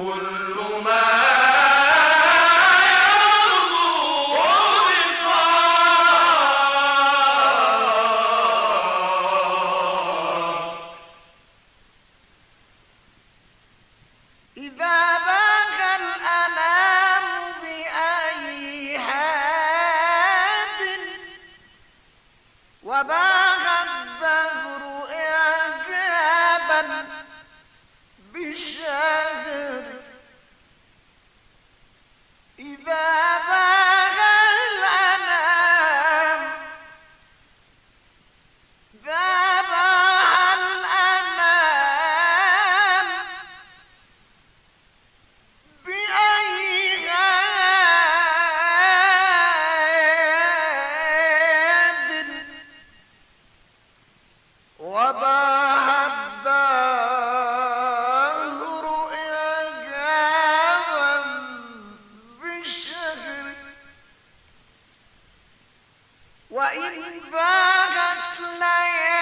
Good. Vagant Lion.